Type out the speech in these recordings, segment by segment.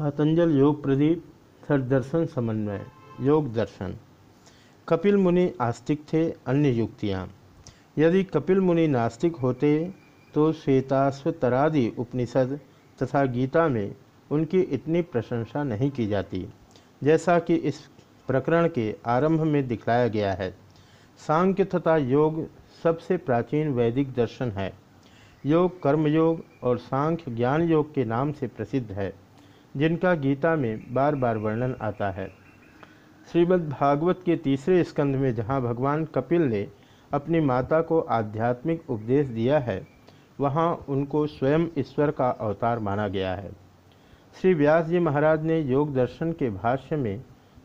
पातंजल योग प्रदीप दर्शन समन्वय, योग दर्शन। कपिल मुनि आस्तिक थे, अन्य युक्तियाँ। यदि कपिल मुनि नास्तिक होते तो श्वेताश्वतरादि उपनिषद तथा गीता में उनकी इतनी प्रशंसा नहीं की जाती, जैसा कि इस प्रकरण के आरंभ में दिखलाया गया है। सांख्य तथा योग सबसे प्राचीन वैदिक दर्शन है। योग कर्मयोग और सांख्य ज्ञान योग के नाम से प्रसिद्ध है। जिनका गीता में बार बार वर्णन आता है। श्रीमद् भागवत के तीसरे स्कंध में जहाँ भगवान कपिल ने अपनी माता को आध्यात्मिक उपदेश दिया है, वहाँ उनको स्वयं ईश्वर का अवतार माना गया है। श्री व्यास जी महाराज ने योग दर्शन के भाष्य में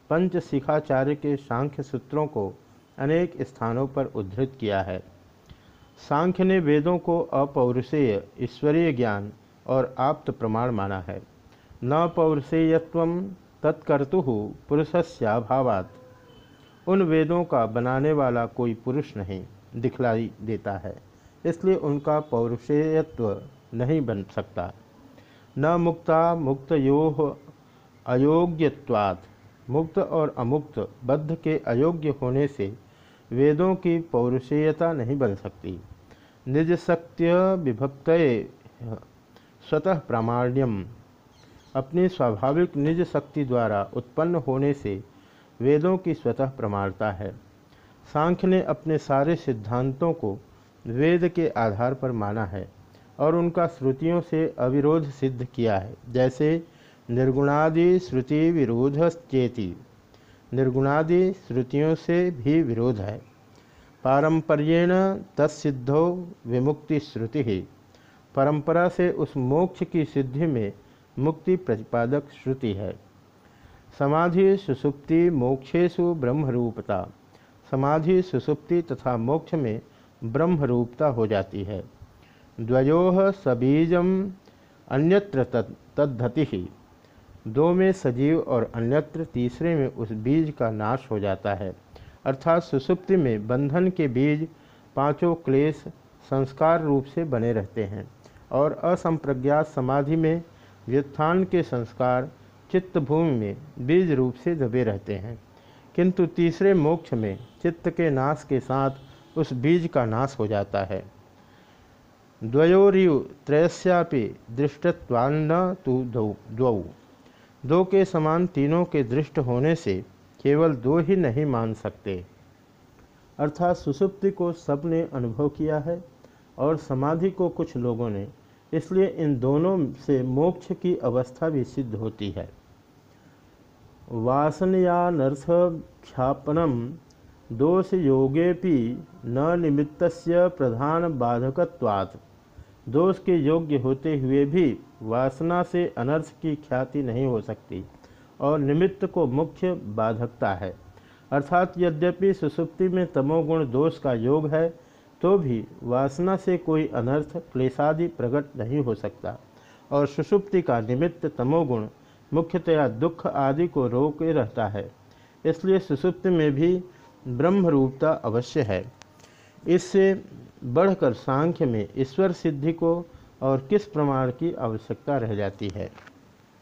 पंच शिखाचार्य के सांख्य सूत्रों को अनेक स्थानों पर उद्धृत किया है। सांख्य ने वेदों को अपौरुषेय, ईश्वरीय ज्ञान और आप्त प्रमाण माना है। न पौरुषेयत्व तत्कर्तु पुरुषस्याभावात। उन वेदों का बनाने वाला कोई पुरुष नहीं, दिखलाई देता है। इसलिए उनका पौरुषेयत्व नहीं बन सकता। न मुक्ता मुक्त यो अयोग्यवाद मुक्त और अमुक्त बद्ध के अयोग्य होने से वेदों की पौरुषेयता नहीं बन सकती। निज विभक्त स्वतः प्रामाण्यम। अपनी स्वाभाविक निज शक्ति द्वारा उत्पन्न होने से वेदों की स्वतः प्रमाणता है। सांख्य ने अपने सारे सिद्धांतों को वेद के आधार पर माना है और उनका श्रुतियों से अविरोध सिद्ध किया है। जैसे, निर्गुणादि श्रुति विरोध चेती निर्गुणादि श्रुतियों से भी विरोध है। पारंपर्येण तत्सिद्धो विमुक्ति श्रुति ही परंपरा से उस मोक्ष की सिद्धि में मुक्ति प्रतिपादक श्रुति है। समाधि सुसुप्ति मोक्षेशु ब्रह्मरूपता। समाधि सुसुप्ति तथा मोक्ष में ब्रह्मरूपता हो जाती है। द्वयो सबीजम अन्यत्र तद्धति। ही दो में सजीव और अन्यत्र तीसरे में उस बीज का नाश हो जाता है। अर्थात सुसुप्ति में बंधन के बीज पाँचों क्लेश संस्कार रूप से बने रहते हैं और असंप्रज्ञात समाधि में व्युत्थान के संस्कार चित्त भूमि में बीज रूप से दबे रहते हैं। किंतु तीसरे मोक्ष में चित्त के नाश के साथ उस बीज का नाश हो जाता है। द्वयोरियु त्रयस्यापि दृष्टत्वान्न तु द्वौ। दो के समान तीनों के दृष्ट होने से केवल दो ही नहीं मान सकते। अर्थात सुसुप्ति को सबने अनुभव किया है और समाधि को कुछ लोगों ने इसलिए इन दोनों से मोक्ष की अवस्था भी सिद्ध होती है। वासनयानर्थ ख्यापनम दोष योगेपि न निमित्त प्रधान बाधकत्वात्। दोष के योग्य होते हुए भी वासना से अनर्थ की ख्याति नहीं हो सकती और निमित्त को मुख्य बाधकता है। अर्थात यद्यपि सुसुप्ति में तमोगुण दोष का योग है तो भी वासना से कोई अनर्थ क्लेशादि प्रकट नहीं हो सकता। और सुषुप्ति का निमित्त तमोगुण, मुख्यतया दुख आदि को रोके रहता है। इसलिए सुषुप्ति में भी ब्रह्मरूपता अवश्य है। इससे बढ़कर सांख्य में ईश्वर सिद्धि को और किस प्रमाण की आवश्यकता रह जाती है?